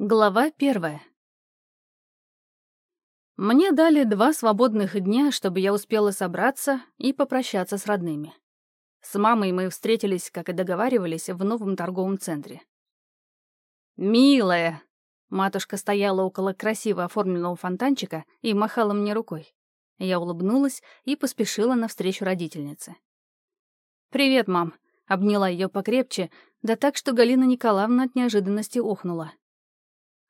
Глава первая. Мне дали два свободных дня, чтобы я успела собраться и попрощаться с родными. С мамой мы встретились, как и договаривались, в новом торговом центре. «Милая!» Матушка стояла около красиво оформленного фонтанчика и махала мне рукой. Я улыбнулась и поспешила навстречу родительнице. «Привет, мам!» — обняла ее покрепче, да так, что Галина Николаевна от неожиданности охнула.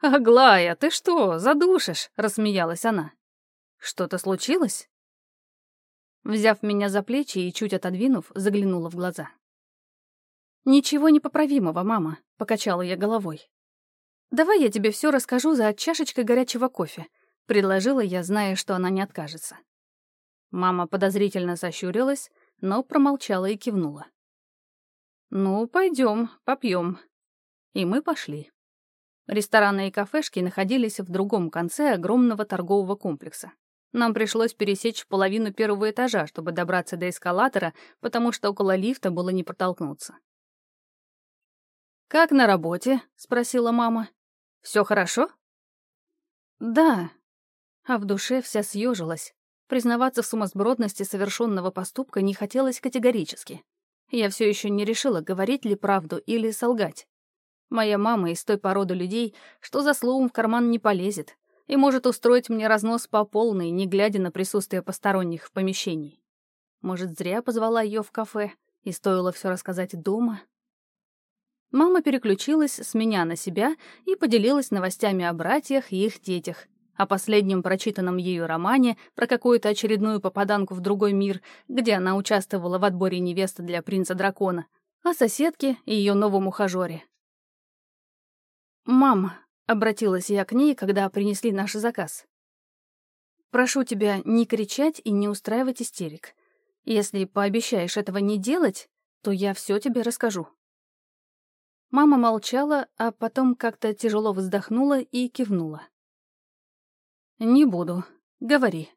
«Аглая, ты что, задушишь?» — рассмеялась она. «Что-то случилось?» Взяв меня за плечи и чуть отодвинув, заглянула в глаза. «Ничего непоправимого, мама», — покачала я головой. «Давай я тебе все расскажу за чашечкой горячего кофе», — предложила я, зная, что она не откажется. Мама подозрительно сощурилась, но промолчала и кивнула. «Ну, пойдем, попьем». И мы пошли. Рестораны и кафешки находились в другом конце огромного торгового комплекса. Нам пришлось пересечь половину первого этажа, чтобы добраться до эскалатора, потому что около лифта было не протолкнуться. «Как на работе?» — спросила мама. «Все хорошо?» «Да». А в душе вся съежилась. Признаваться в сумасбродности совершенного поступка не хотелось категорически. Я все еще не решила, говорить ли правду или солгать. Моя мама из той породы людей, что за словом в карман не полезет и может устроить мне разнос по полной, не глядя на присутствие посторонних в помещении. Может, зря позвала ее в кафе и стоило все рассказать дома? Мама переключилась с меня на себя и поделилась новостями о братьях и их детях, о последнем прочитанном ею романе про какую-то очередную попаданку в другой мир, где она участвовала в отборе невесты для принца-дракона, о соседке и ее новом ухажёре, «Мам», — обратилась я к ней, когда принесли наш заказ. «Прошу тебя не кричать и не устраивать истерик. Если пообещаешь этого не делать, то я все тебе расскажу». Мама молчала, а потом как-то тяжело вздохнула и кивнула. «Не буду. Говори».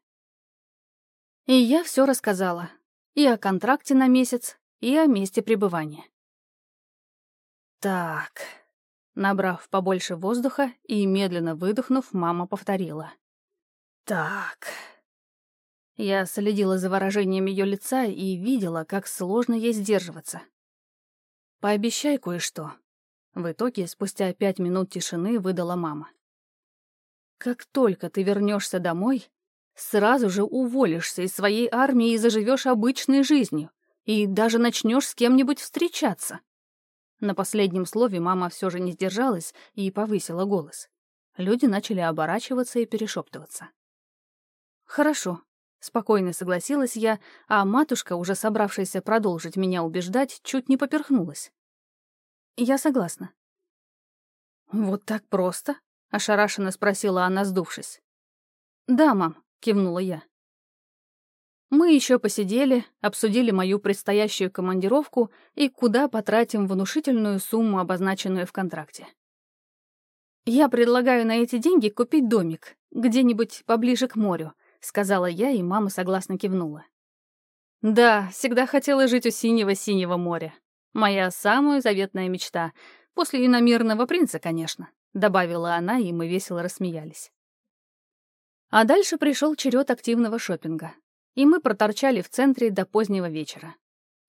И я все рассказала. И о контракте на месяц, и о месте пребывания. «Так», Набрав побольше воздуха и медленно выдохнув, мама повторила. «Так...» Я следила за выражением ее лица и видела, как сложно ей сдерживаться. «Пообещай кое-что». В итоге, спустя пять минут тишины, выдала мама. «Как только ты вернешься домой, сразу же уволишься из своей армии и заживешь обычной жизнью, и даже начнешь с кем-нибудь встречаться. На последнем слове мама все же не сдержалась и повысила голос. Люди начали оборачиваться и перешептываться. «Хорошо», — спокойно согласилась я, а матушка, уже собравшаяся продолжить меня убеждать, чуть не поперхнулась. «Я согласна». «Вот так просто?» — ошарашенно спросила она, сдувшись. «Да, мам», — кивнула я. Мы еще посидели, обсудили мою предстоящую командировку и куда потратим внушительную сумму, обозначенную в контракте. «Я предлагаю на эти деньги купить домик, где-нибудь поближе к морю», — сказала я, и мама согласно кивнула. «Да, всегда хотела жить у синего-синего моря. Моя самая заветная мечта. После иномирного принца, конечно», — добавила она, и мы весело рассмеялись. А дальше пришел черед активного шопинга и мы проторчали в центре до позднего вечера.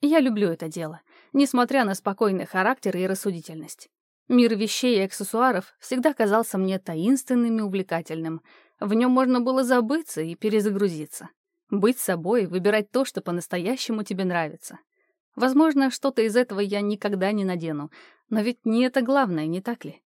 Я люблю это дело, несмотря на спокойный характер и рассудительность. Мир вещей и аксессуаров всегда казался мне таинственным и увлекательным. В нем можно было забыться и перезагрузиться. Быть собой, выбирать то, что по-настоящему тебе нравится. Возможно, что-то из этого я никогда не надену, но ведь не это главное, не так ли?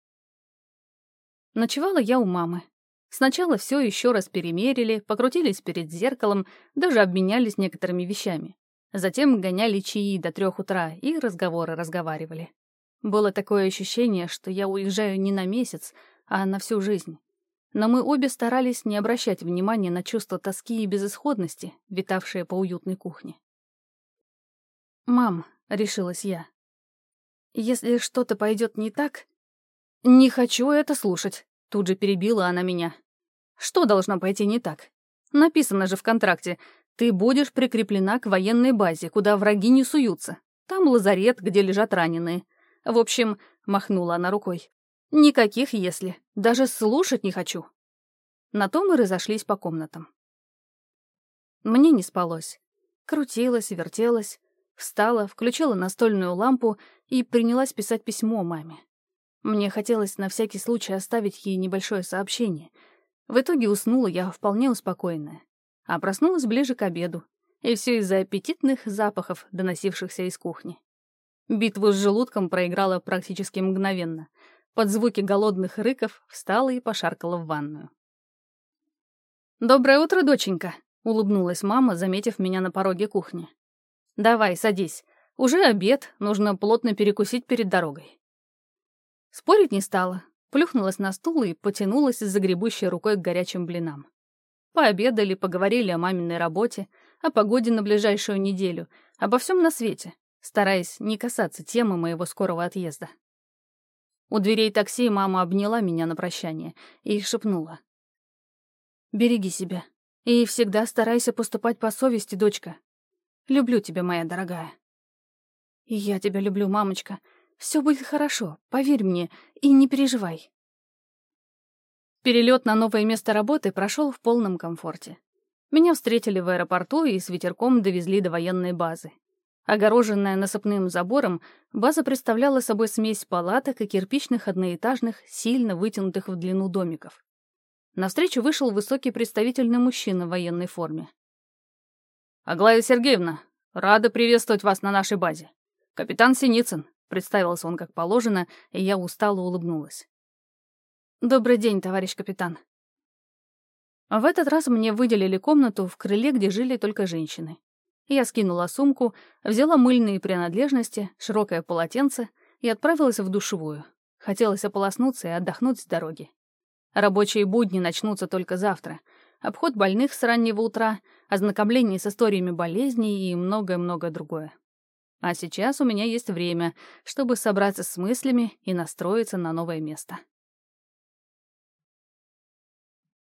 Ночевала я у мамы, Сначала все еще раз перемерили, покрутились перед зеркалом, даже обменялись некоторыми вещами. Затем гоняли чаи до трех утра и разговоры разговаривали. Было такое ощущение, что я уезжаю не на месяц, а на всю жизнь. Но мы обе старались не обращать внимания на чувство тоски и безысходности, витавшие по уютной кухне. «Мам», — решилась я, — «если что-то пойдет не так...» «Не хочу это слушать», Тут же перебила она меня. Что должно пойти не так? Написано же в контракте. Ты будешь прикреплена к военной базе, куда враги не суются. Там лазарет, где лежат раненые. В общем, махнула она рукой. Никаких «если». Даже слушать не хочу. На то мы разошлись по комнатам. Мне не спалось. Крутилась, вертелась, встала, включила настольную лампу и принялась писать письмо маме. Мне хотелось на всякий случай оставить ей небольшое сообщение. В итоге уснула я вполне успокоенная. А проснулась ближе к обеду. И все из-за аппетитных запахов, доносившихся из кухни. Битву с желудком проиграла практически мгновенно. Под звуки голодных рыков встала и пошаркала в ванную. «Доброе утро, доченька!» — улыбнулась мама, заметив меня на пороге кухни. «Давай, садись. Уже обед, нужно плотно перекусить перед дорогой». Спорить не стала, плюхнулась на стул и потянулась с загребущей рукой к горячим блинам. Пообедали, поговорили о маминой работе, о погоде на ближайшую неделю, обо всем на свете, стараясь не касаться темы моего скорого отъезда. У дверей такси мама обняла меня на прощание и шепнула. Береги себя. И всегда старайся поступать по совести, дочка. Люблю тебя, моя дорогая. И я тебя люблю, мамочка. Все будет хорошо, поверь мне, и не переживай. Перелет на новое место работы прошел в полном комфорте. Меня встретили в аэропорту и с ветерком довезли до военной базы. Огороженная насыпным забором, база представляла собой смесь палаток и кирпичных одноэтажных, сильно вытянутых в длину домиков. Навстречу вышел высокий представительный мужчина в военной форме. «Аглая Сергеевна, рада приветствовать вас на нашей базе. Капитан Синицын», — представился он как положено, и я устало улыбнулась. «Добрый день, товарищ капитан». В этот раз мне выделили комнату в крыле, где жили только женщины. Я скинула сумку, взяла мыльные принадлежности, широкое полотенце и отправилась в душевую. Хотелось ополоснуться и отдохнуть с дороги. Рабочие будни начнутся только завтра. Обход больных с раннего утра, ознакомление с историями болезней и многое-многое другое. А сейчас у меня есть время, чтобы собраться с мыслями и настроиться на новое место.